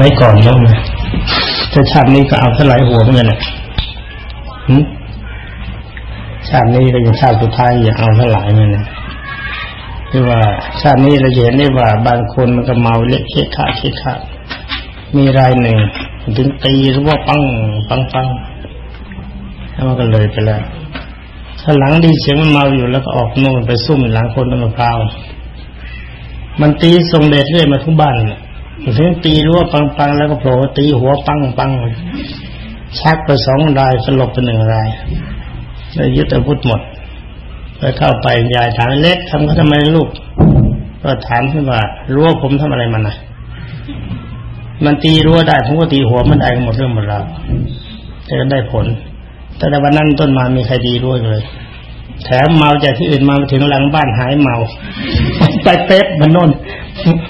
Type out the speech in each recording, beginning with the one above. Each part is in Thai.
มัยก่อนแล้วนะถ้าชาตินี้ก็เอาเท่าไหร่หัวเหมือนกันนะชาตินี้ก็ยังชาติสุดท้ายอย่าเอาเท่าไหร่เหมือนกันคือว่า ชาตินี้เราเห็นได้ว่า บางคนมันก็เมาเละเคะขะเคะขะมีรายหนึ่งถึงตีหรือว่าปังปังปังแล้วมันก็เลยไปแล้วถ้าหลังดีเสียงมันเมาอยู่แล้วก็ออกโน่นไปซุ่มหลังคนต้นมะพร้าวมันตีทรงเดชเรื่อยมาทุกบ้านเนี่ย ถึงตีรั้วปังปังแล้วก็โผล่ตีหัวปังปังชักไปสองรายสลบไปหนึ่งรายแล้วยึดอาวุธหมดไปเข้าไปยายถามเล็กทำเขาทำไมลูก ก็ถามขึ้นว่ารั้วผมทำอะไรมันนะมันตีรั้วได้ผมก็ตีหัวมันได้หมดเรื่องหมดราวแต่ก็ได้ผล แต่วันนั้นต้นมามีใครดีด้วเลย แถมเมาจากที่อื่นมาถึงหลังบ้านหายเมา ไปเป๊บมันนน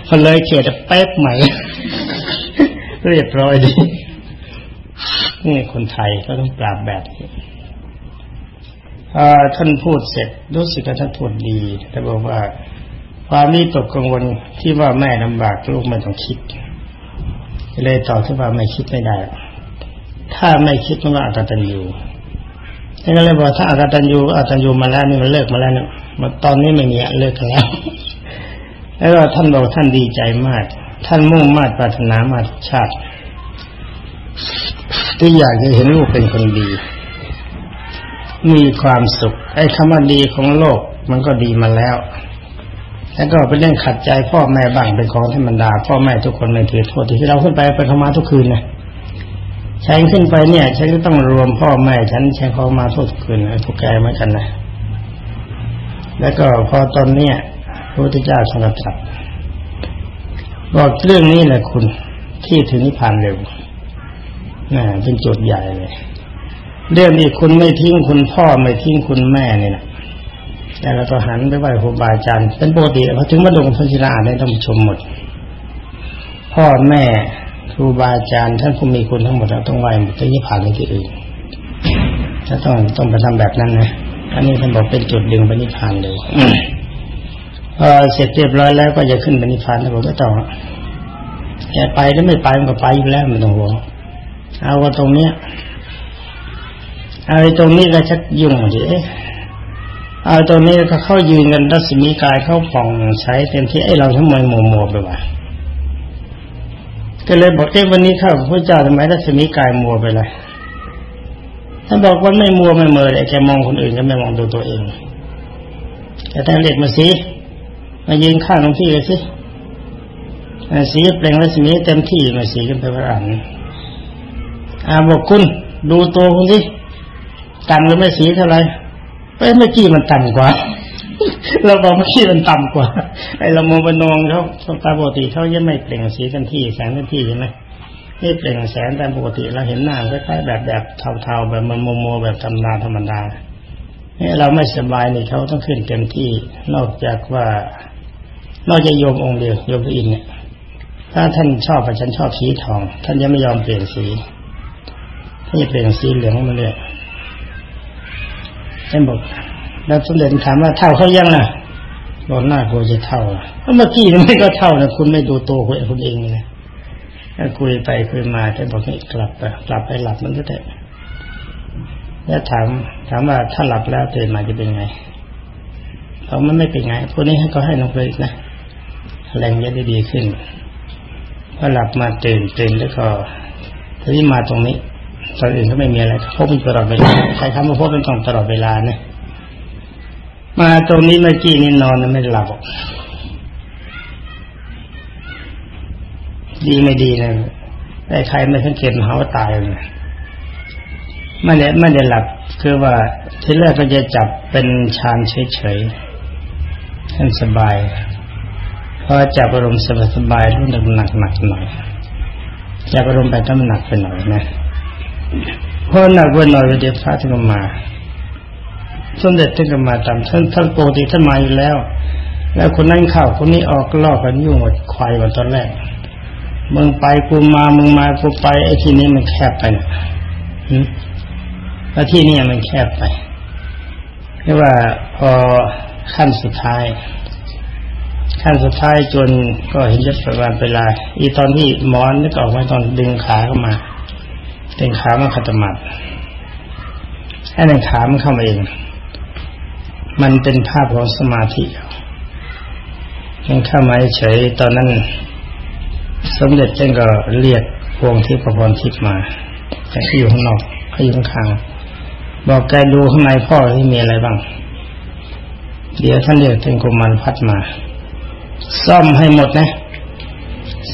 พอเลยเขียดเป๊บใหม่ เรียบร้อยดีนี่คนไทยก็ต้องปราบแบบนี้ท่านพูดเสร็จรู้สึกว่าท่านพูดดีแต่บอกว่าความนี้ตกกังวลที่ว่าแม่ลำบากลูกไม่ต้องคิด เลยตอบที่ว่าไม่คิดไม่ได้ ถ้าไม่คิดมันว่าอัตตันอยู่ นี่ก็เลยบอกถ้าอาตันยูอาตันยูมาแล้วนี่มันเลิกมาแล้วเนี่ยมาตอนนี้ไม่มีเลิกกันแล้วแล้วท่านบอกท่านดีใจมาก ท่านมุ่งมา่ปรารถนามาชาติ ที่อยากจะเห็นลูกเป็นคนดี มีความสุข ไอ้คำว่าดีของโลกมันก็ดีมาแล้ว แล้วก็เป็นเรื่องขัดใจพ่อแม่บ้างเป็นของธรรมดา พ่อแม่ทุกคนไม่ถือโทษที่เราขึ้นไปไปธรรมาทุกคืนนะ ฉันขึ้นไปเนี่ย ฉันก็ต้องรวมพ่อแม่ฉันฉันเขามาทุกคืนไอ้กแกเหมือนกันนะแล้วก็พอตอนเนี้ยพระพุทธเจ้าทรงตรัสบอกเรื่องนี้แหละคุณที่ถึงนิพพานเร็วนะเป็นจทย์ใหญ่เลยเรื่องนี้คุณไม่ทิ้งคุณพ่อไม่ทิ้งคุณแม่เนี่ยนะแล้วก็หันไปไหว้ครูบาอาจารย์เป็นปกติพอถึงวัดหลวงพ่อศิลาได้ต้องชมหมด พ่อแม่ ครูบาอาจารย์ท่านผู้มีคุณทั้งหมดเราต้องไหว้หมดที่ผ่านไปที่อื่นถ้าต้องต้องไปทำแบบนั้นนะอันนี้ท่านบอกเป็นจุดดึงไปนิพพานเลยพอเสร็จเรียบร้อยแล้วก็จะขึ้นไปนิพพานแล้วผมก็ต้องแกไปแล้วไม่ไปมันก็ไปอยู่แล้วมันต้องห่วงเอาว่าตรงเนี้ยเอาตรงนี้ก็ชักยุ่งดิเอาตรงนี้ก็เข้ายืนกันรัศมีกายเข้าป่องใช้เต็มที่ไอ้เราทั้งมวยโมโมไปว่า ก็เลยบอกเอ้วันนี้ข้าพระเจ้าทำไมรัศมีกายมัวไปเลยท่านบอกว่าไม่มัวไม่เมอเลยแกมองคนอื่นก็ไม่มองดูตัวเองแต่ท่านเรียกมาสิมายืนข้างตรงที่เลยสิสีเปล่งรัศมีเต็มที่มาสีกันไปพระอันอาบอกคุณดูตัวคุณสิต่ำหรือไม่สีเท่าไรเอ้เมื่อกี้มันต่ำกว่า เราบอกเมื่อกี้มันต่ำกว่า ไอเราโมบนองเขาตาปกติเขายังไม่เปล่งสีกันที่แสงกันที่ใช่ไหมนี่เปล่งแสงตามปกติเราเห็นหน้าคล้ายๆแบบแบบเทาๆแบบมันโมโมแบบธรรมดาธรรมดาเนี่ยเราไม่สบายนี่เขาต้องขึ้นเต็มที่ นอกจากว่านอกจากโยมองค์เดียวโยมพระอินเนี่ย ถ้าท่านชอบฉันชอบสีทอง ท่านยังไม่ยอมเปลี่ยนสีท่านจะเปลี่ยนสีเหลืองมาเลยท่านบอก แล้วสมเด็จถามว่าเท่าเขายังน่ะบอกหน้ากูจะเท่าเมื่อกี้ไม่ก็เท่านะคุณไม่ดูตัวคุณคุณเองเลยคุยไปคุยมาท่านบอกให้กลับไปกลับไปหลับมันก็ได้แล้วถามถามว่าถ้าหลับแล้วตื่นมาจะเป็นไงเขามันไม่เป็นไงพวกนี้ให้ก็ให้น้องเลยนะแรงจะได้ดีขึ้นพอหลับมาตื่นตื่นแล้วก็ทีนี้มาตรงนี้ตอนอื่นก็ไม่มีอะไรพบมันตลอดเวลาใครทำมาพบมันต้องตลอดเวลาเนี่ย มาตรงนี้เมื่อกี้นี่นอนไม่หลับดีไม่ดีนะไอ้ใครไม่สังเกตหาว่าตายเลยไม่ได้ไม่ได้หลับคือว่าที่แรกก็จะจับเป็นชานเฉยๆท่านสบายพอจับอารมณ์สบายๆรู้สึกหนักหนักหน่อยจับอารมณ์ไปต้องหนักไปหน่อยนะพอหนักไปหน่อยเดี๋ยวพระท่านมา สมเด็จท่านก็มาตามท่านท่านโปรติท่านมาอยู่แล้ว แล้วคนนั้นเข้าคนนี้ออกลอกกันยุ่งหมดควายวันตอนแรกมึงไปกูมามึงมากูไปไอ้ที่นี้มันแคบไปนะแล้วที่นี่มันแคบไปเรียกว่าพอขั้นสุดท้าย ขั้นสุดท้ายจนก็เห็นจะประมาณเวลา อีตอนที่มอนนึกออกมาตอนดึงขาเข้ามาดึงขามันขัดมัดให้ในขามันเข้ามาเอง มันเป็นภาพของสมาธิยังเข้ามาเฉยตอนนั้น สมเด็จเจ้าก็เรียกพวงที่ประพรทิพมา แต่ที่อยู่ข้างนอกเขาอยู่ข้างบอกแกดูข้างในพ่อที่มีอะไรบ้าง เดี๋ยวท่านเรียกเทงกุมันพัดมา ซ่อมให้หมดนะ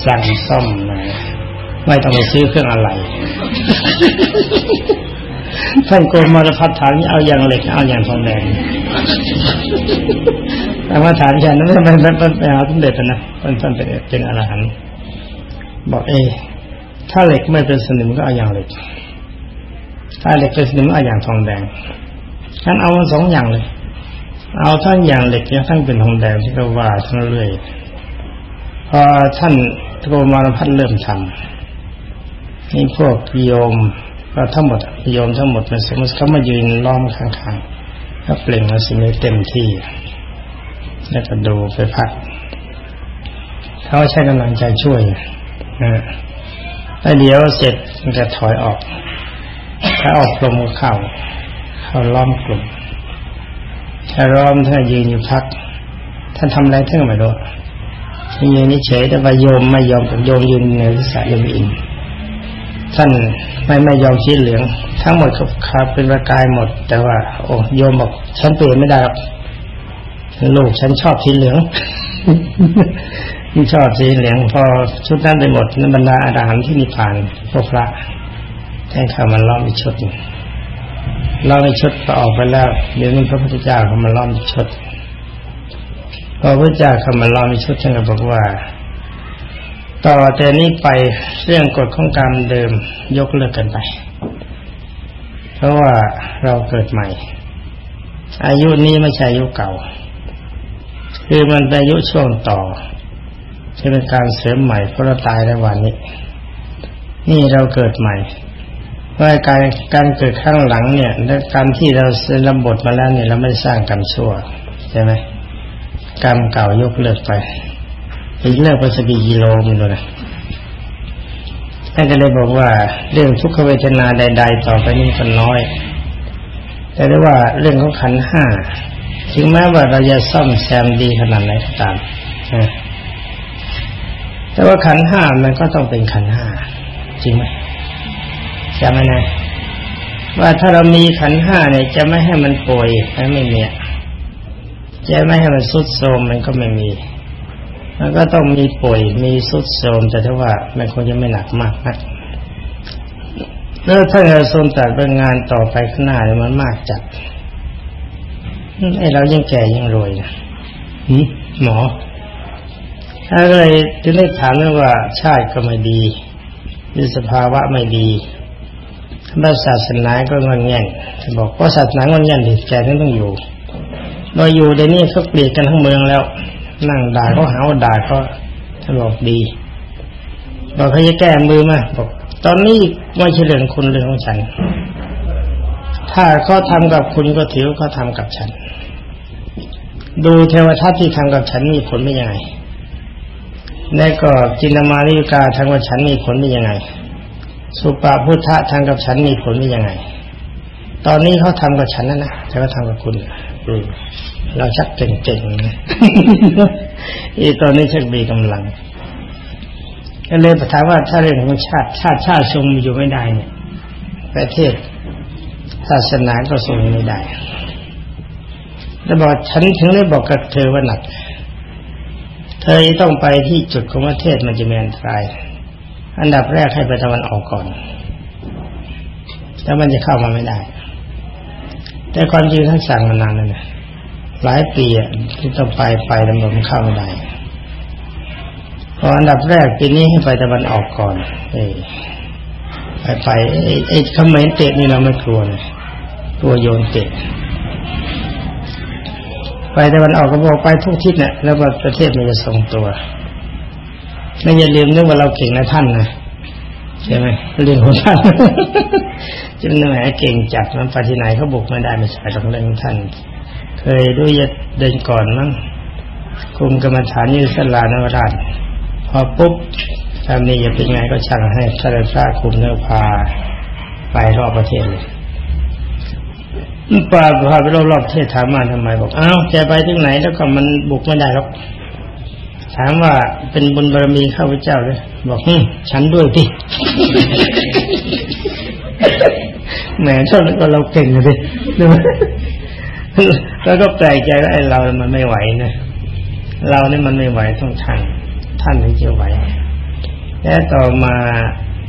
สั่งซ่อมนะไม่ต้องไปซื้อเครื่องอะไร ท่านโกมารพัฒฐานเอาอย่างเหล็กเอาอย่างทองแดงแต่ว่าฐานฉันนั้นไม่ไม่ไม่ไปหาสมเด็จนะท่านท่านเป็นเป็นอรหันต์บอกเอ ถ้าเหล็กไม่เป็นสนิมก็เอาอย่างเหล็ก ถ้าเหล็กเป็นสนิมเอาอย่างทองแดงฉันเอาสองอย่างเลย เอาทั้งอย่างเหล็กและทั้งเป็นทองแดงที่เราว่าทั้งเรื่อยพอท่านโกมารพัฒเริ่มทำนี่พวกโยม ก็ทั้งหมดโยมทั้งหมดมันสมมติเขามายืนล้อมข้างๆก็เปล่งมาสิ่งนี้เต็มที่ แล้วก็ดูไปพักเขาใช้กำลังใจช่วยนะแล้วเดี๋ยวเสร็จมันจะถอยออก ถ้าออกลมก็เข้าเข้าล้อมกลุ่มถ้าล้อมถ้ายืนอยู่พัก ท่านทำอะไรท่านก็ไม่รู้ยืนนี่เฉยแต่ว่าโยมไม่ยอมกับโยมยืนในวิสายมอิน ท่านไม่ไม่ยอมชี้เหลือง ทั้งหมดครับเป็นประกายหมด แต่ว่า โอ้โยมบอกฉันเปลี่ยนไม่ได้ครับลูกฉันชอบสีเหลืองชอบสีเหลือง พอชุดนั้นไปหมดนั้นบรรดาอาหารที่นิพพานพวกพระแท่งขามันล้อมอีกชุดล้อมอีกชุดก็ออกไปแล้วเดี๋ยวนี้พระพุทธเจ้าเขามาล้อมอีกชุดพอพระเจ้าเขามาล้อมอีกชุดท่านก็บอกว่า ต่อแต่นี้ไปเรื่องกฎของกรรมเดิมยกเลิกกันไป เพราะว่าเราเกิดใหม่ อายุนี้ไม่ใช่อายุเก่า คือมันเป็นอายุช่วงต่อที่เป็นการเสริมใหม่เพราะเราตายในวันนี้ นี่เราเกิดใหม่ว่าการการเกิดข้างหลังเนี่ยและการมที่เราเสรบทมาแล้วเนี่ยเราไม่สร้างกรรมชั่วใช่ไหมกรรมเก่ายกเลิกไป อีกเลิกไปสักกี่กิโลมันดูนะท่านก็เลยบอกว่าเรื่องทุกขเวทนาใด ๆ ต่อไปนี้ก็น้อย แต่ได้ว่าเรื่องของขันห้าถึงแม้ว่าเราจะซ่อมแซมดีขนาดไหนก็ตามแต่ว่าขันห้ามันก็ต้องเป็นขันห้าจริงไหมจำไหมนะว่าถ้าเรามีขันห้าเนี่ย จะไม่ให้มันป่วยไม่มีจะไม่ให้มันสุดโทมมันก็ไม่มี มันก็ต้องมีป่วยมีสุดโทมแต่ถ้าว่ามันคงจะไม่หนักมากนักแล้วถ้าเราทรงตัดเป็นงานต่อไปข้างหน้าเนี่ยมันมากจัดไอเรายังแก่ยังรวยนะหมออะไรจึงได้ถามว่าชาติก็ไม่ดีมีสภาวะไม่ดีพระศาสนาก็งอนแง่นบอกว่าศาสนางอนแง่นดิแกท่านต้องอยู่เราอยู่ในนี้เขาเปลี่ยนกันทั้งเมืองแล้ว นั่งด่าเขาหาว่าด่าเขาท่านบอกดีบอกเขาจะแก้มือมาบอกตอนนี้ไม่ใช่เรื่องคุณเรื่องของฉัน ถ้าเขาทากับคุณก็ถือเขาทากับฉัน ดูเทวทัตที่ทำกับฉันมีผลไม่ยังไงแล้วก็จินมาริกาทำกับฉันมีผลไม่ยังไง สุปาพุทธะทำกับฉันมีผลไม่ยังไง ตอนนี้เขาทำกับฉันนะนะแต่ว่าทำกับคุณ เราชักเก่งๆนะอีตอนนี้ชักมีกำลังก็เลยถามว่าถ้าเรื่องของชาติ ชาติชาติทรงอยู่ไม่ได้เนี่ย ประเทศศาสนาก็ทรงไม่ได้แล้วบอกฉันถึงได้บอกกับเธอว่าหนัก เธอต้องไปที่จุดของประเทศมันจะมีอันตราย อันดับแรกให้ไปตะวันออกก่อน แล้วมันจะเข้ามาไม่ได้ แต่ความจริงท่านสั่งมานานแล้วนะหลายปีอะที่ต้องไปไปดำรงข้าไม่ได้พออันดับแรกปีนี้ให้ไปตะวันออกก่อน เอไปไปไอ้คำเมนเตะนี่เราไม่กลัวเลยกลัวโยนเตะไปตะวันออกก็บอกไปทุกทิศเนี่ยแล้วประเทศมันจะทรงตัวไม่อย่าลืมนึกว่าเราเก่งนะท่านนะ ใช่ไหมเรื่องของท่านจะเป็นแหมเก่งจัดมันไปที่ไหนเขาบุกไม่ได้ไม่ใช่ต้องเรื่องท่าน เคยด้วยเดินก่อนมั้งคุมกรรมฐานยืสลานวราชพอปุ๊บทำนี้จะเป็นไงก็ช่างให้ท่านพระคุมเนื้อพาไปรอบประเทศเลยป่าพาไปรอบๆประเทศถามมาทำไมบอกอ้าวแกไปที่ไหนแล้วก็มันบุกไม่ได้หรอก ถามว่าเป็นบุญบารมีข้าพเจ้าเลยบอกฮึฉันด้วยพี่แหมตอนนั้นก็เราเก่งเลยแล้วก็แปลกใจว่าไอ้เรา มันไม่ไหวนะเราเนี่ยมันไม่ไหวต้องท่านท่านถึงจะไหวและต่อมา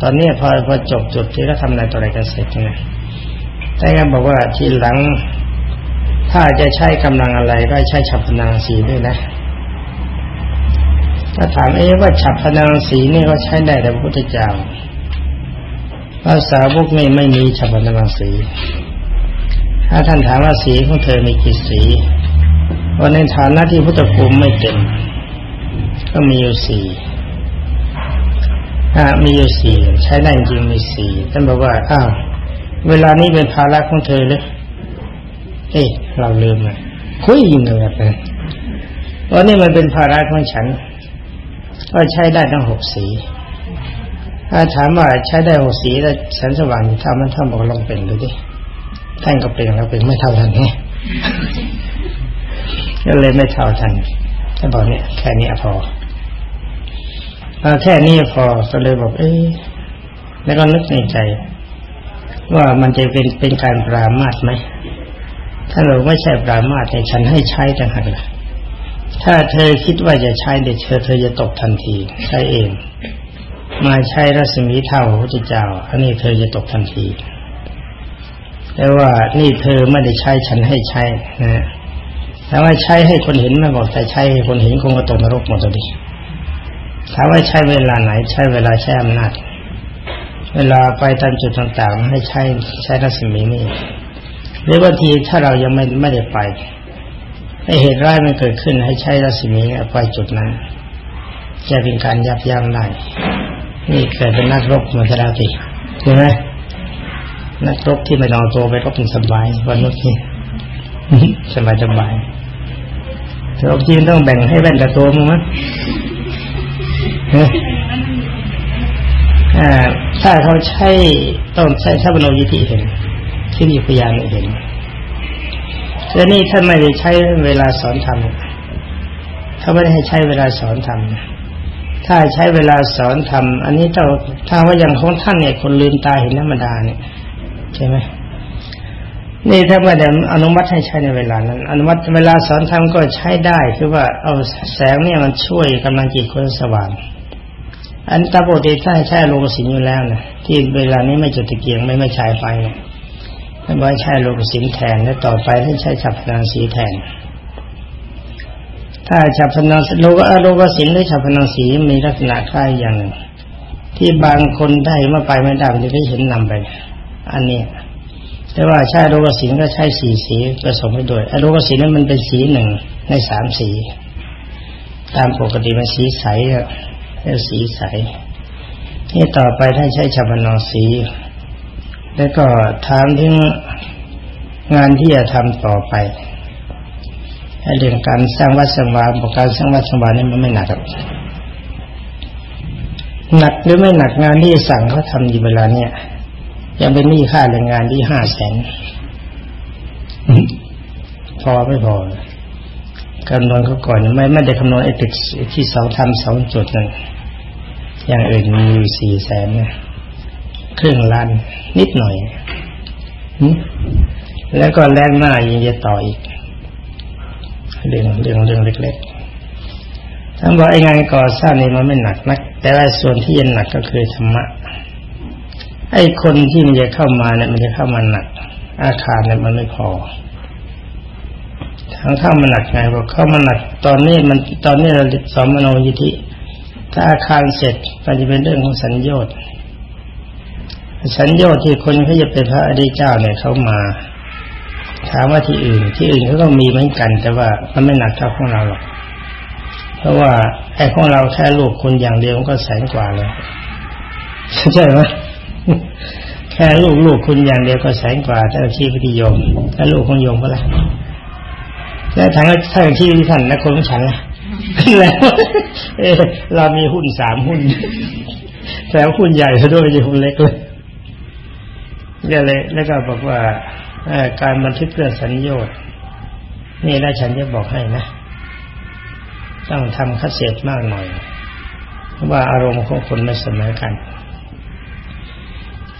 ตอนนี้พอพอจบจุดที่เราทำอะไรต่ออะไรกันเสร็จนะแต่ก็บอกว่าทีหลัง ถ้าจะใช้กำลังอะไรก็ใช้ฉับพนังสีด้วยนะ ถ้าถามเอ๊ว่าฉับพนังสีนี่ก็ใช้ได้แต่พระพุทธเจ้าภาษาพวกนี้ไม่มีฉับพนังสี ถ้าท่านถามว่าสีของเธอมีกี่สีวันในฐานะที่พุทธภูมิไม่เต็ม ก็มีอยู่สี่อ่ามีอยู่สี่ใช้ได้จริงมีสี่ท่านบอกว่าอ้าวเวลานี้เป็นภาระของเธอเลยเอ๊ะเราลืมเลยคุยยิงกันแบบนั้นวันนี้มันเป็นภาระของฉัน ก็ใช้ได้ทั้งหกสีถ้าถามว่าใช้ได้หกสีแล้วแสงสว่างทำมันทำบอกลองเป็นดูดิท่านก็เป็นแล้วเป็นไม่เท่าทันไงก็เลยไม่เท่าทันท่านบอกเนี่ยแค่นี้พอแค่นี้พอก็เลยบอก เอ๊ะแล้วก็นึกในใจ ว่ามันจะเป็นเป็นการปรามาสไหมถ้าเราไม่ใช่ปรามาสแต่ฉันให้ใช้ต่างหากล่ะ ถ้าเธอคิดว่าจะใช้เด็กเธอเธอจะตกทันที ใช้เอง มาใช้รัศมีเท่าพระเจ้าอันนี้เธอจะตกทันทีแต่ว่านี่เธอไม่ได้ใช้ฉันให้ใช้นะถามว่าใช้ให้คนเห็นไม่บอกแต่ใช้ให้คนเห็นคงก็ตกนรกหมดเลยถามว่าใช้เวลาไหน ใช้เวลาใช้อำนาจ เวลาไปตามจุดต่างๆ ให้ใช้ใช้รัศมีนี่หรือบางทีถ้าเรายังไม่ไม่ได้ไป ให้เหตุร้ายมันเกิดขึ้นให้ใช้รัศมีไปจุดนั้นจะเป็นการยับยั้งได้นี่เกิดเป็นนักรบมาทราติใช่ไหมนักรบที่ไม่นอนตัวไปก็เป็นสบายวันนี้สบายสบายแต่บทีต้องแบ่งให้แว่นกับตัวมั้งมั้งถ้าเขาใช้ต้องใช้ถ้าบโนยิธิเห็นที่มีพยานเห็น แล้วนี่ท่านไม่ได้ใช้เวลาสอนธรรมถ้าไม่ได้ให้ใช้เวลาสอนธรรมถ้าใช้เวลาสอนธรรมอันนี้ถ้าถ้าว่าอย่างของท่านเนี่ยคนลืมตาเห็นธรรมดาเนี่ยใช่ไหมนี่ถ้าไม่ได้อนุมัติให้ใช้ในเวลานั้น อนุมัติเวลาสอนธรรมก็ใช้ได้คือว่าเอาแสงเนี่ยมันช่วยกำลังจิตคนสว่างอันตาปกติถ้าใช้ลกสินอยู่แล้วนะที่เวลานี้ไม่จุดตะเกียงไม่ไม่ใช้ไฟท่ยานว่าใช้โลกสินแทนแล้วต่อไปท่านใช้ฉับพลังสีแทน ถ้าฉับพลังโลกโลกสินหรือฉับพลังสีมีลักษณะคล้ายอย่างหนึ่งที่บางคนได้เมื่อไปไม่ได้จะได้เห็นนำไป อันนี้แต่ว่าใช้โลกสินก็ใช้สีสีผสมไปด้วยโลกสินนั้นมันเป็นสีหนึ่งในสามสี ตามปกติมันสีใสแล้วสีใสนี่ต่อไปท่านใช้ชาบนอสี แล้วก็ถามถึงงานที่จะทำต่อไปเรื่องการสร้างวัดสวาบอกการสร้างวัดสวานี่มันไม่หนักหนักหรือไม่หนักงานที่สั่งเขาทำอยู่เวลาเนี้ยยังเป็นหนี้ค่าแรงงานที่ห้าแสนพอไม่พอคำนวณเขาก่อนไม่ไม่ได้คำนวณไอ้ติดที่เสาทำเสาจุดนั่นอย่างอื่นมีอยู่สี่แสนเนี่ย ครึ่งล้านนิดหน่อย แล้วก็แรงหน้ายังจะต่ออีกเรื่องเรื่องเรื่องเล็กๆท่านบอกไอ้งานก่อสร้างนี่มันไม่หนักนัก แต่ว่าส่วนที่ยังหนักก็คือธรรมะ ไอ้คนที่มันจะเข้ามาเนี่ยมันจะเข้ามาหนัก อาคารเนี่ยมันไม่พอทางเข้ามาหนักไงบอกเข้ามาหนัก ตอนนี้มันตอนนี้เราสอนมโนยิธิถ้าอาคารเสร็จก็จะเป็นเรื่องของสัญญาณ สัญญาณที่คนเขาจะเป็นพระอริยเจ้าเนี่ยเขามา ถามว่าที่อื่น ที่อื่นเขาก็มีเหมือนกัน แต่ว่ามันไม่หนักเท่าของเราหรอกเพราะว่าไอ้ของเราแค่ลูกคนอย่างเดียวก็แสนกว่าเลยใช่ไหมแค่ลูกลูกคุณอย่างเดียวก็แสนกว่าถ้าชีพิธีโยมถ้าลูกของโยมก็ละแล้วทางถ้าที่ที่ท่านและคนของฉันล่ะแล้วเอเรามีหุ้นสามหุ้นแต่หุ้นใหญ่ซะด้วยจะหุ้นเล็กเลย ก็เลยแล้วก็บอกว่าการบันทึกเรื่องสัญญาณนี่แล้วฉันจะบอกให้นะ ต้องทำคัดเศษมากหน่อย เพราะว่าอารมณ์ของคนไม่เสมอกัน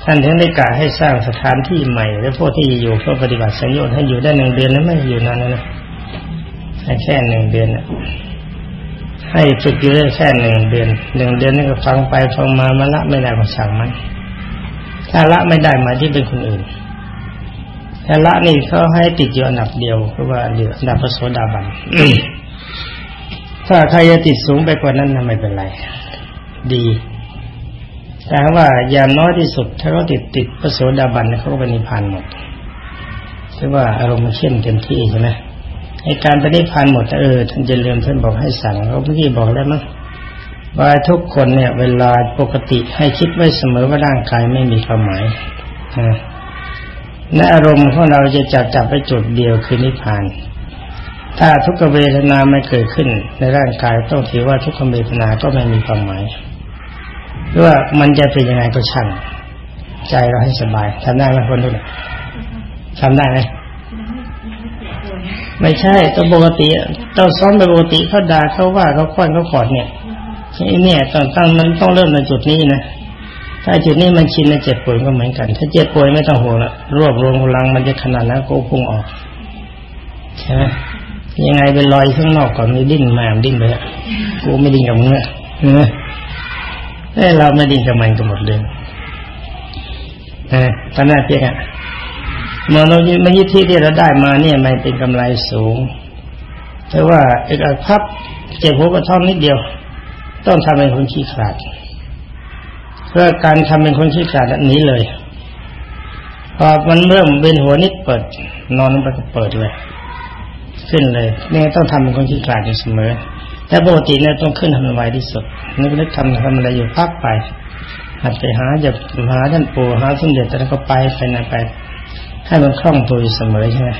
ท่านถึงได้กล่าวให้สร้างสถานที่ใหม่ และพวกที่อยู่เพื่อปฏิบัติสัญญาณให้อยู่ได้หนึ่งเดือนแล้วไม่อยู่นานนะแค่หนึ่งเดือนให้ฝึกอยู่ได้แค่หนึ่งเดือนหนึ่งเดือนนี่ก็ฟังไปฟังมามาละไม่ได้ก็สั่งมัน ถ้าละไม่ได้มาที่เป็นคนอื่นถ้าละนี่เขาให้ติดอยู่อันดับเดียวเพราะว่าเหลืออันดับพระโสดาบันถ้าใครจะติดสูงไปกว่านั้นนะไม่เป็นไร ดีแต่ว่าอย่างน้อยที่สุด ถ้าเขาติดติดพระโสดาบันเขาก็ไปนิพพานหมดคือว่าอารมณ์มันเข้มเต็มที่ใช่ไหมในการไปนิพพานหมดเออท่านจะเรียนท่านบอกให้สั่งเขาเมื่อกี้บอกแล้วมั้ง ว่าทุกคนเนี่ยเวลาปกติให้คิดไว้เสมอว่าร่างกายไม่มีความหมายนะในอารมณ์ของเราจะจับจับไปจุดเดียวคือนิพพาน ถ้าทุกขเวทนาไม่เกิดขึ้น ในร่างกายต้องถือว่าทุกขเวทนาก็ไม่มีความหมายหรือว่ามันจะเป็นยังไงก็ช่างใจเราให้สบายทำได้ไหมคนทุกคนทำได้ไหมไม่ใช่ตัวปกติ ต้องซ้อมไปปกติเขาด่าเขาว่าเขาควนเขาขอดเนี่ย เนี่ยต้องตั้งมันต้องเริ่มในจุดนี้นะถ้าจุดนี้มันชินในเจ็บป่วยก็เหมือนกัน ถ้าเจ็บป่วยไม่ต้องห่วงละรวบรวมพลังมันจะขนาดนั้นก็พุ่งออกใช่ไหมยังไงเป็นรอยข้างนอกก่อนไม่ดิ้นมาดิ้นไปอะกูไม่ดิ้นกับมึงอะเนไหมเราไม่ดิ้นกับมันกันหมดเลยนะตอนนั้นเพียงอะมโนยิมยิทธิที่เราได้มาเนี่ยมันเป็นกำไรสูง แต่ว่าเอกพับเจ็บหัวกระท่อมนิดเดียว ต้องทำเป็นคนขี้ขลาดเพื่อการทำเป็นคนขี้ขลาดนี้เลยพอมันเริ่มเป็นหัวนิดเปิด นอนมันก็เปิดเลย ขึ้นเลยนี่ต้องทำเป็นคนขี้ขลาดอยู่เสมอแต่ปกติเนี่ยต้องขึ้นทำไวที่สุดนึกนึกทำทำอะไรอยู่พักไปหัดไปหาจะหาท่านปู่หาสมเด็จแล้วก็ไปไปไหนไปให้มันคล่องตัวอยู่เสมอใช่ไหม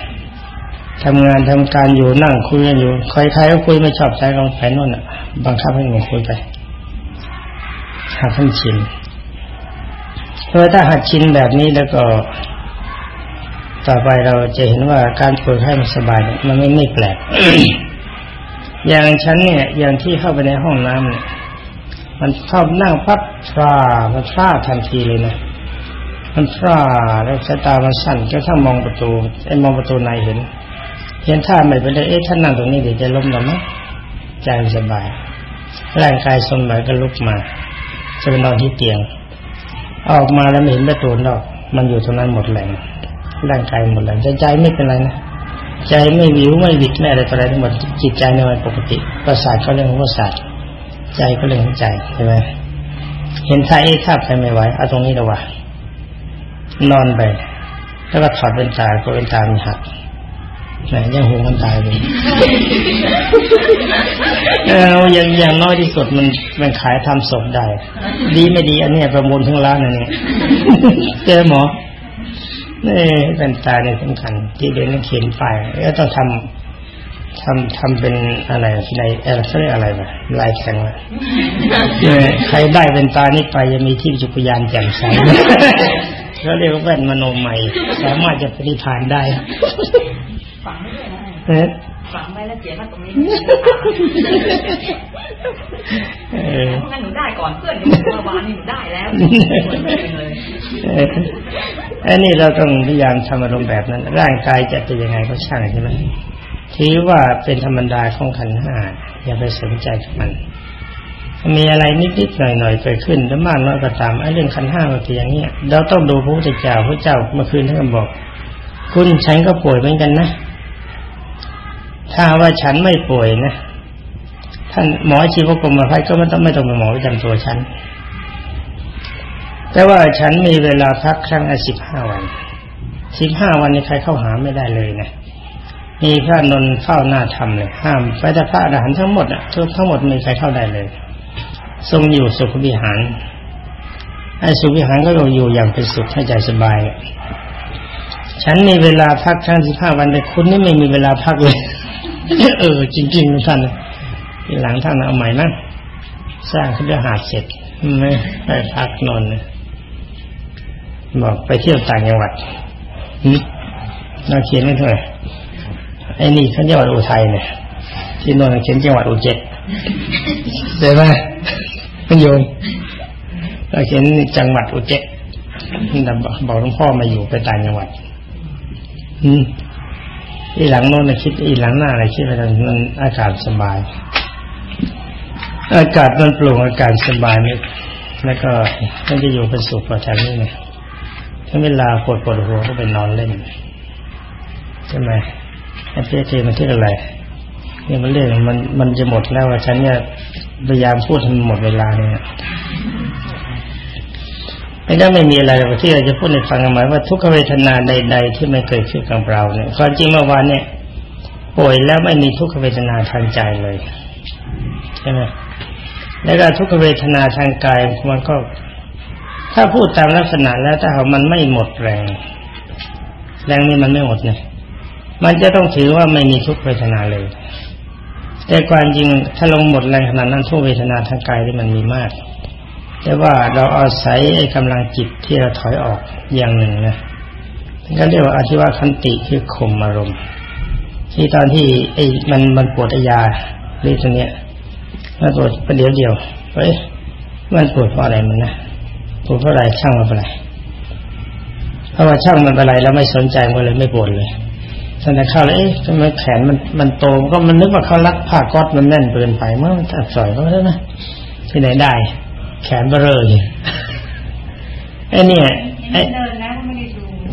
ทำงานทำการอยู่นั่งคุยกันอยู่ใครๆก็คุยไม่ชอบใจเราไปนู่นอะ บังคับให้หนูคุยไปหัดให้ชินเพราะถ้าหัดชินแบบนี้แล้วก็ ต่อไปเราจะเห็นว่าการฝึกให้มันสบายมันไม่ไม่แปลกอย่างฉันเนี่ย อย่างที่เข้าไปในห้องน้ำเนี่ยมันเข้านั่งพับฟามันฟาทันทีเลยนะมันฟราแล้วสายตามันสั่นก็ถ้ามองประตูไอ้มองประตูในเห็น เห็นท่าไม่เป็นไรเอ๊ะท่านนั่งตรงนี้เดี๋ยวจะล้มหรือมั้งใจสบาย ร่างกายสมบัยก็ลุกมาจะไปนอนที่เตียง ออกมาแล้วไม่เห็นประตูนอก มันอยู่ตรงนั้นหมดแรงร่างกายหมดแรงใจไม่เป็นไรนะใจไม่วิวไม่วิดแม่อะไรต่ออะไรทั้งหมดจิตใจในวันปกติ ประสาทเขาเรื่องของประสาทใจก็เรื่องของใจใช่ไหมเห็นท่าเอ๊ะท่าใครไม่ไหวเอาตรงนี้ดีกว่านอนไป แล้วก็ถอดเป็นตาก็เป็นตามีหัก แหมยังหูมันตายเลยเอออย่างอย่างน้อยที่สุดมันมันขายทำศพได้ ดีไม่ดี อันนี้ประมูลทั้งร้านอันนี้เจอหมอนี่เป็นตาเนี่ยสำคัญ ที่เด่นเขียนไปแล้วต้องทำทำทำเป็นอะไรในเออเขาเรียกอะไรวะลายแข็งวะใครได้เป็นตานี่ไปจะมีที่จุกยานแจ่มใสเขาเรียกว่าแว่นมโนใหม่ สามารถจะปฏิพานได้ ฝังไม่ได้นะฝังไว้แล้วเสียมาตรงนี้เอองั้นหนูได้ก่อนเพื่อนหนูเมื่อวานนี่หนูได้แล้วอันนี้เราต้องพยายามทำอารมณ์แบบนั้น ร่างกายจะเป็นยังไงก็ช่างใช่ไหมถือว่าเป็นธรรมดาของขันห้าอย่าไปสนใจกับมัน มีอะไรนิดๆหน่อยๆเกิดขึ้นแล้วมากน้อยก็ตามไอ้เรื่องขันห้ามันเป็นอย่างนี้เราต้องดูพระพุทธเจ้าพระเจ้าเมื่อคืนท่านบอก คุณฉันก็ป่วยเหมือนกันนะ ถ้าว่าฉันไม่ป่วยนะ ท่านหมอชีวกรมภัยก็ไม่ต้องไม่ต้องเป็นหมอประจำตัวฉัน แต่ว่าฉันมีเวลาพักครั้งละสิบห้าวันสิบห้าวันนี้ใครเข้าหาไม่ได้เลยนะมีพระนนท์เฝ้าหน้าทำเลยห้ามไปแต่พระอรหันต์ทั้งหมดอะทุกทั้งหมดมีใครเข้าได้เลย ทรงอยู่สุขวิหารไอ้สุขวิหารก็อยู่อย่างเป็นสุขให้ใจสบาย ฉันมีเวลาพักทั้งสิบห้าวันแต่คุณนี่ไม่มีเวลาพักเลย เออ จริงๆท่านทีหลังท่านเอาใหม่นะสร้างขึ้นด้วยหาดเสร็จไม่ไปพักนอนบอกไปเที่ยวต่างจังหวัดเราเขียนไม่เท่าไหร่ไอ้นี่เขาจังหวัดอุทัยเนี่ยที่นนเขียนจังหวัดอุเจ็ดเห็นไหมมันโยนเราเขียนจังหวัดอุเจ็ดบอกหลวงพ่อมาอยู่ไปต่างจังหวัด อืม อีหลังโน้นคิดอีหลังหน้าอะไรคิดไปทางนั้นอากาศสบาย อากาศมันโปร่งอากาศสบายนี่แล้วก็มันจะอยู่เป็นสุขกว่าแถวนี้ไงถ้าเวลาปวดปวดหัวก็ไปนอนเล่นใช่ไหมไอ้เจ๊เจมันที่อะไรนี่มันเรื่องมันมันจะหมดแล้วฉันเนี่ยพยายามพูดให้มันหมดเวลาเนี่ย ไม่ได้ไม่มีอะไรหรอกที่เราจะพูดในฟังกันหมายว่าทุกขเวทนาใด ๆ ที่ไม่เกิดขึ้นกับเราเนี่ยความจริงเมื่อวานเนี่ยป่วยแล้วไม่มีทุกขเวทนาทางใจเลยใช่ไหมแล้วก็ทุกขเวทนาทางกายมันก็ ถ้าพูดตามลักษณะแล้วถ้ามันไม่หมดแรง แรงนี่มันไม่หมดเนี่ยมันจะต้องถือว่าไม่มีทุกเวทนาเลย แต่ความจริงถ้าลงหมดแรงขนาดนั้นทุกเวทนาทางกายที่มันมีมาก แต่ว่าเราอาศัยไอ้กำลังจิตที่เราถอยออกอย่างหนึ่งนะก็เรียกว่าอธิวาคันติคือข่มอารมณ์ ที่ตอนที่ไอ้มันมันปวดยาหรือตัวเนี้ยมันปวดประเดี๋ยวเดียวเฮ้ยมันปวดเพราะอะไรมันนะปวดเพราะอะไรช่างมันเป็นไรเพราะว่าช่างมันเป็นไรแล้วไม่สนใจมันเลยไม่ปวดเลยตอนแต่เข้าแล้วเอ๊ะทำไมแขนมันมันโตก็มันนึกว่าเขารักผ้าก๊อตมันแน่นเกินไปเมื่อมันตัดสอยเขาแล้วนะที่ไหนได้ แขนเบลอเลยไอ้เนี่ยไอ้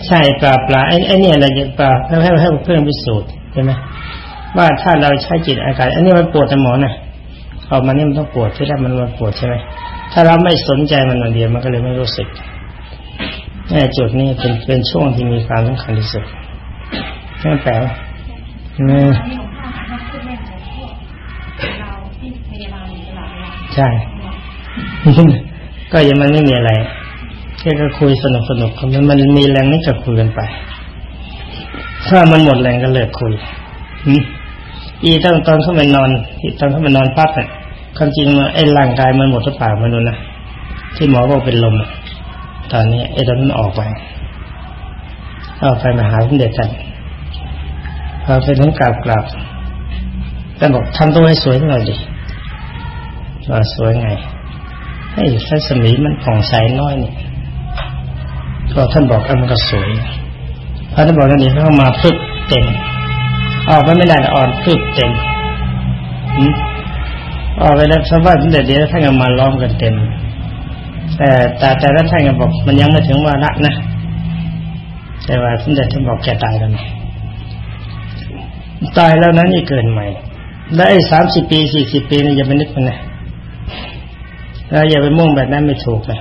ใช่ปลาปลาไอ้ไอ้เนี่ยเราจะปลาให้ให้เพื่อนพิสูจน์ใช่ไหมว่าถ้าเราใช้จิตอาการอันนี้มันปวดแต่หมอนะออกมานี่มันต้องปวดที่แรกมันมันปวดใช่ไหมถ้าเราไม่สนใจมันวันเดียวมันก็เลยไม่รู้สึกแน่จุดนี้เป็นเป็นช่วงที่มีความสำคัญที่สุดใช่แปลนี่ใช่ ก็ยังมันไม่มีอะไรแค่ก็คุยสนุกสนุกมันมันมีแรงนี่ก็คุยกันไป ถ้ามันหมดแรงก็เลิกคุยอีตอนตอนเข้าไปนอนตอนเข้าไปนอนปั๊บเนี่ยความจริงไอ้ร่างกายมันหมดทุกปามันดูนะที่หมอบอกเป็นลมตอนนี้ไอ้ตอนนั้นออกไปเอาไปมาหาสมเด็จท่านพอไปถึงกราบกราบท่านบอกทำตัวให้สวยหน่อยดิว่าสวยไง ให้รัศมีมันผ่องใสน้อยเนี่ยก็ท่านบอกว่ามันก็สวยพอท่านบอกนั่นเองเข้ามาพึกเต็มออกไปไม่ได้อ่อนพึกเต็มออกไปแล้วสวัสดิ์เดี๋ยวท่านก็มาล้อมกันเต็ม แต่แต่แต่ละท่านก็บอก มันยังไม่ถึงวาระนะแต่ว่าสมเด็จท่านบอกแกตายแล้วนะตายแล้วนั้นนี่เกินใหม่ ได้สามสิบปีสี่สิบปีนี่อย่าไปนึกมันนะ เราอย่าไปมุ่งแบบนั้นไม่ถูกนะ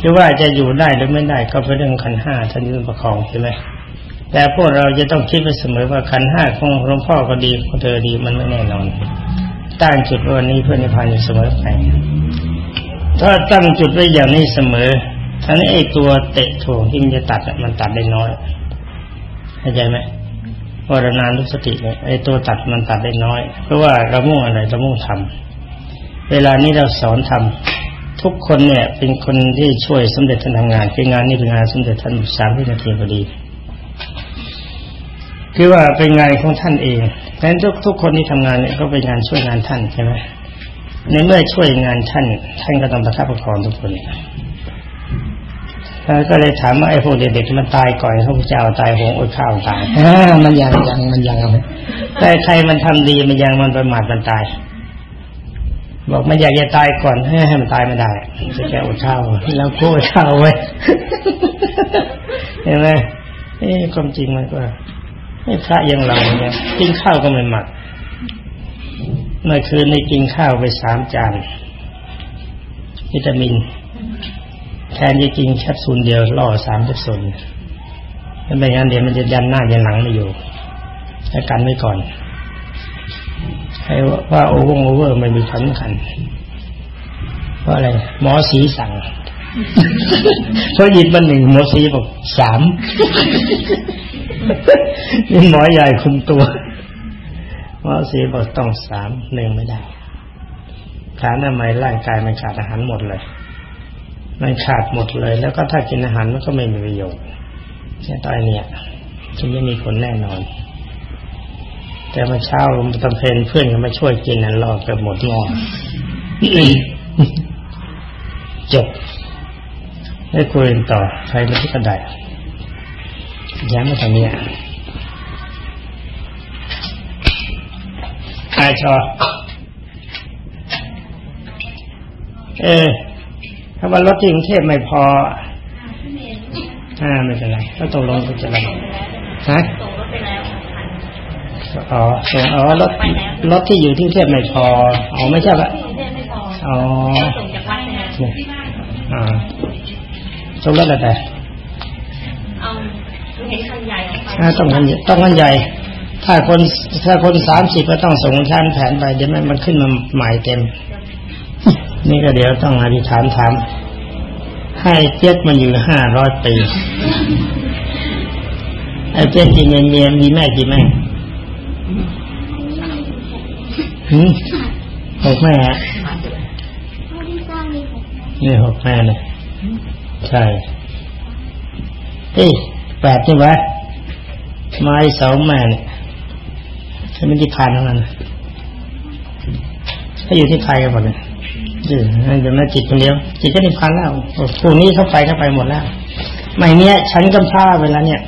คือว่าจะอยู่ได้หรือไม่ได้ก็เป็นเรื่องขันห้าท่านยืนประคองใช่ไหมแต่พวกเราจะต้องคิดไปเสมอว่าขันห้าของหลวงพ่อก็ดีของเธอดีมันไม่แน่นอนตั้งจุดวันนี้เพื่อนิพพานอยู่เสมอไปถ้าตั้งจุดไว้อย่างนี้เสมอทั้งนี้ไอ้ตัวเตะถ่วงที่มันจะตัดมันตัดได้น้อยเข้าใจไหมวรณานุสติเนี่ยไอ้ตัวตัดมันตัดได้น้อย เพราะว่าเรามุ่งอะไรเรามุ่งทำ เวลานี้เราสอนทำทุกคนเนี่ย เป็นคนที่ช่วยสมเด็จท่านทำงานคืองานนี้เป็นงานสมเด็จท่านสามพินาทีพอดีคือว่าเป็นงานของท่านเองดังนั้นทุกทุกคนที่ทำงานเนี่ยก็เป็นงานช่วยงานท่านใช่ไหมในเมื่อช่วยงานท่าน ท่านก็ต้องประคับประคองทุกคนแล้วก็เลยถามว่าไอ้พวกเด็กๆมันตายก่อนพระพุทธเจ้าตายหงอดข้าวตายมันยังยังมันยังแต่ใครมันทำดีมันยังมันประมาทมันตาย บอกมันอยากจะตายก่อนให้ให้มันตายไม่ได้จะแค่อดข้าวแล้วโค้ข้าไว้เห็นไหมเอ้ความจริงมันก็ไม่พระยังเราเนี่ยกินข้าวก็ไม่หมักเมื่อคืนนี้กินข้าวไปสามจานวิตามิน แทนจะกินแคปซูลเดียวล่อสามแคปซูลถ้าไม่งั้นเดี๋ยวมันจะยันหน้ายันหลังไม่อยู่ให้กันไว้ก่อน ให้ว่าโอเวอร์โอเวอร์ไม่มีสำคัญเพราะอะไรหมอสีสั่งเขาหยิบมาหนึ่งหมอสีบอกสามนี่หมอใหญ่คุมตัวหมอสีบอกต้องสามหนึ่งไม่ได้ขาดทำไมร่างกายมันขาดอาหารหมดเลย มันขาดหมดเลย แล้วก็ถ้ากินอาหารมันก็ไม่มีประโยชน์แค่ตายเนี่ยจึงไม่มีผลแน่นอน แต่เมื่อเช้าผมตำเพนเพื่อนก็มาช่วยกินนั่นรอเกือบหมดงอจบได้คุยกันต่อใครไม่ที่กระไดย้ำมาทางนี้ใครชอเออถ้าว่ารถที่กรุงเทพไม่พออ่าไม่เป็นไรก็ตกลงก็จะไรฮะ ส่งรถไปแล้วคัน อ๋อส่งอ๋อรถรถที่อยู่ที่กรุงเทพไม่พออ๋อไม่ใช่ปะที่กรุงเทพไม่พออ๋อส่งจากวัดไปแล้วเนี่ยอ่าส่งรถอะไรเอาเห็นคันใหญ่ออกไปอ่าต้องกันต้องกันใหญ่ ถ้าคนถ้าคนสามสิบก็ต้องส่งชั้นแผนไปเดี๋ยวมันมันขึ้นมาใหม่เต็ม นี่ก็เดี๋ยวต้องอธิษฐานถามให้เจ๊กมันอยู่ห้าร้อยปีไอ้เจ๊กที่มีเมียมีแม่กี่แม่ หืมหกแม่ฮะนี่หกแม่เลยใช่เอ้ยแปดใช่ไหมไม้สองแม่เนี่ยฉันไม่ที่พานทั้งนั้นถ้าอยู่ที่ไทยกันหมดเลยจิตเดี๋ยวแม่จิตคนเดียว จิตก็นิพพานแล้วพวกนี้เข้าไปเข้าไปหมดแล้วไม่เนี้ยฉันกำพร้าเวลาเนี่ย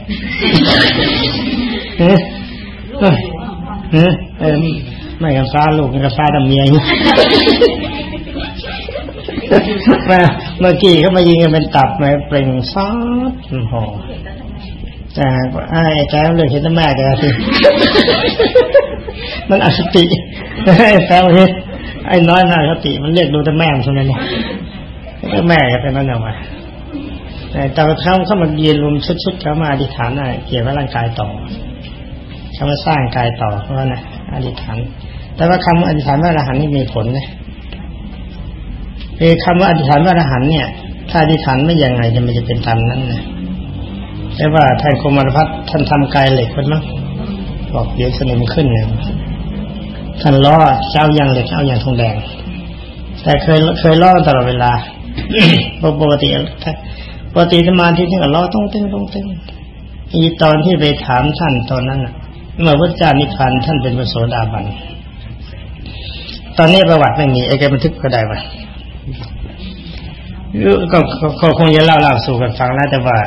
เฮ้ยเออไม่กำพร้าลูกกำพร้าดำเมียอยู่เมื่อเมื่อกี้เขามายิงกันเป็นตับมาเปล่งซอดโอ้โหแต่ไอ้แก้วเลยเห็นแต่แม่แกสิมันอคติแก้วเห็นไอ้น้อยน่าอคติมันเรียกดูแต่แม่มันใช่ไหมเนี่ยก็แม่ก็เป็นนั่นเอาไว้แต่แต่เขาเข้ามาเยียนรวมชุดๆเขามาอธิษฐานอะไรเกี่ยวกับร่างกายต่อ เขามาสร้างกายต่อเพราะว่านะอธิษฐาน แต่ว่าคำว่าอธิษฐานว่าอรหันต์นี่มีผลนะคือคำว่าอธิษฐานว่าอรหันต์เนี่ย ถ้าอธิษฐานไม่ยังไงจะมันจะเป็นตามนั้นนะแต่ว่าท่านโคมารพัฒน์ท่านทำกายเหล็กคนมั้งบอกเดี๋ยวสนิมขึ้นเนี่ยท่านล้อเจ้ายังเหล็กเจ้ายังทองแดง แต่เคยเคยล้อตลอดเวลาปกติปกติสมาธิที่ก็ล้อต้องตึงต้องตึงอีตอนที่ไปถามท่านตอนนั้นน่ะ เมื่อพระเจ้านิพพานท่านเป็นพระโสดาบัน ตอนนี้ประวัติไม่มีไอ้แกบันทึกก็ได้ปะก็ก็คงจะเล่าเล่าสู่กันฟังแล้วแต่ว่า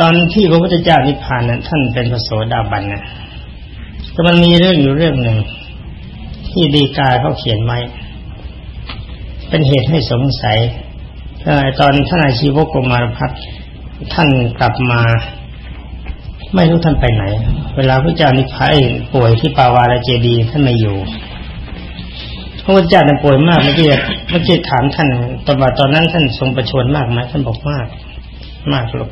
ตอนที่พระพุทธเจ้านิพพานนั้นท่านเป็นพระโสดาบันนะแต่มันมีเรื่องอยู่เรื่องหนึ่ง ที่ดีกาเขาเขียนไว้เป็นเหตุให้สงสัยตอนท่านอาชีวกมารพัฒท่านกลับมา ไม่รู้ท่านไปไหน เวลาพระเจ้านิพพานป่วยที่ปาวาลเจดีท่านไม่อยู่พระพุทธเจ้าท่านป่วยมากเมื่อกี้เมื่อกี้ถามท่านตอนว่าตอนนั้นท่านทรงประชวรมากไหมท่านบอกมาก มากลูก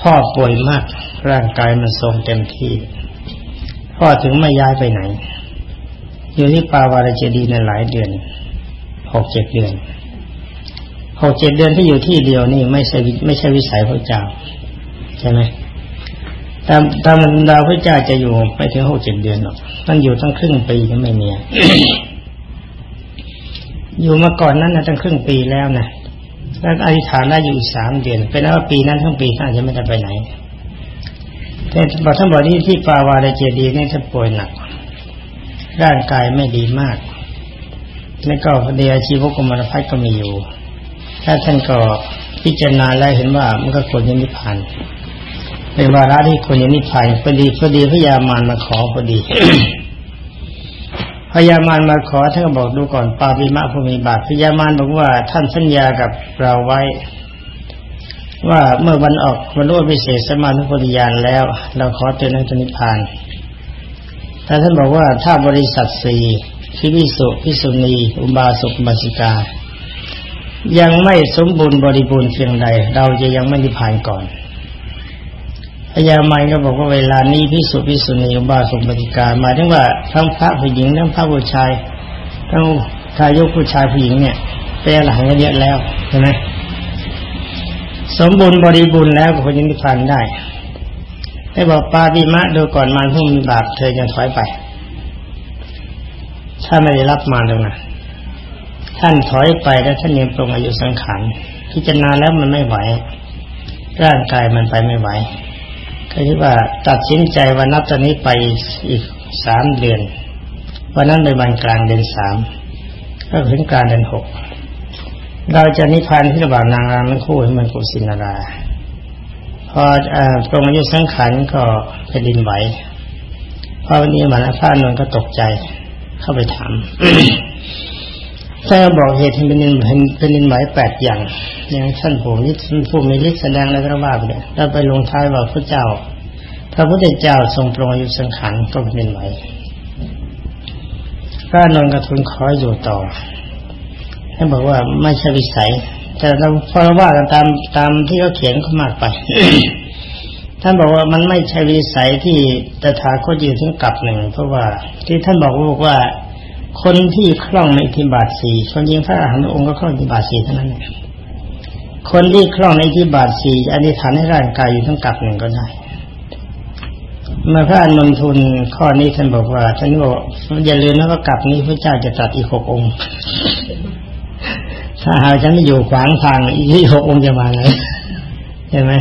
พ่อป่วยมากร่างกายมันทรงเต็มที่พ่อถึงไม่ย้ายไปไหน อยู่ที่ปาวาลเจดีในหลายเดือนหกเจ็ดเดือนหกเจ็ดเดือนที่อยู่ที่เดียวนี่ไม่ใช่ไม่ใช่วิสัยพระเจ้าใช่ไหม ตามตามดาวพระเจ้าจะอยู่ไม่ถึงหกเจ็ดเดือนหรอกท่านอยู่ตั้งครึ่งปีก็ไม่มีอยู่มาก่อนนั้นนะตั้งครึ่งปีแล้วนะแล้วอธิษฐานได้อยู่สามเดือนเป็นว่าปีนั้นทั้งปีท่านจะไม่ได้ไปไหนแต่บอกท่านบอกที่ที่ปาวาลเจดีนี่ท่านป่วยหนัก ร่างกายไม่ดีมาก แล้วก็เดียชีวกรมรพัฒก็มีอยู่ ถ้าท่านก็พิจารณาแล้วเห็นว่ามันก็ควรจะนิพพาน เป็นวาระที่ควรจะนิพพานพอดีพอดีพระยามารมาขอพอดีพญามารมาขอท่านก็บอกดูก่อนปาปิมะผู้มีบาปพญามารบอกว่าท่านสัญญากับเราไว้ ว่าเมื่อวันออกวันรู้พิเศษสมานุปริยานแล้ว เราขอเตือนให้นิพพานแต่ท่านบอกว่าถ้าบริษัทสี่พิวิสุพิสุณี อุบาสกบาสิกา ยังไม่สมบูรณ์บริบูรณ์เพียงใด เราจะยังไม่นิพพานก่อน พญามารก็บอกว่าเวลานี้พิสุพิสุณีอุบาสกบาสิกาหมายถึงว่าทั้งพระผู้หญิงทั้งพระผู้ชายทั้งทายกผู้ชายผู้หญิงเนี่ยเป็นหลังกันเยอะแล้วใช่ไหมสมบูรณ์บริบูรณ์แล้วก็คนยังนิพพานได้ได้บอกปาบิมะโดูก่อนมันผู้มีบาปเธอจะถอยไป ถ้าไม่ได้รับมาตรงนั้นท่านถอยไปแล้วท่านยังปรงอายุสังขารพิจารณาแล้วมันไม่ไหว ร่างกายมันไปไม่ไหว ก็คิดว่าตัดสินใจวันนับตอนนี้ไปอีกสามเดือน วันนั้นเป็นวันกลางเดือนสามก็ถึงกลางเดือนหกเราจะนิพพานที่ระหว่างนางรามทั้งคู่ให้มันกุศินาราพอตรงอายุสังขารก็แผ่นดินไหวพอวันนี้มาแล้วพระนนท์ก็ตกใจเข้าไปถามแต่บอกเหตุเป็นดินเป็นดินไหวแปดอย่าง ย่างท่านผู้นี้ท่านผู้มีฤทธิ์แสดงแล้วก็ว่าไปเลยแล้วไปลงท้ายว่าพระเจ้า พระพุทธเจ้าทรงปรงอายุสังขารก็เป็นไหวพระนนท์กระทุนคอยอยู่ต่อท่านบอกว่าไม่ใช่วิสัย แต่เราพอเราว่ากันตามตามที่เขาเขียนเขามากไป ท่านบอกว่ามันไม่ใช่วิสัยที่ตถาคตอยู่ถึงกลับหนึ่งเพราะว่าที่ท่านบอกว่าบอกว่าคนที่คล่องในอิทธิบาทสี่คนยิงพระอรหันต์องค์ก็คล่องอิทธิบาทสี่เท่านั้น คนที่คล่องในที่บาทสี่อธิษฐานให้ร่างกายอยู่ทั้งกับหนึ่งก็ได้เมื่อพระอนุทุนข้อนี้ท่านบอกว่าท่านบอกอย่าลืมนะว่ากับนี้พระเจ้าจะตัดอีกหกองค์ ถ้าหากฉันไม่อยู่ขวางทางอีกหกองค์จะมาไงเห็นไหม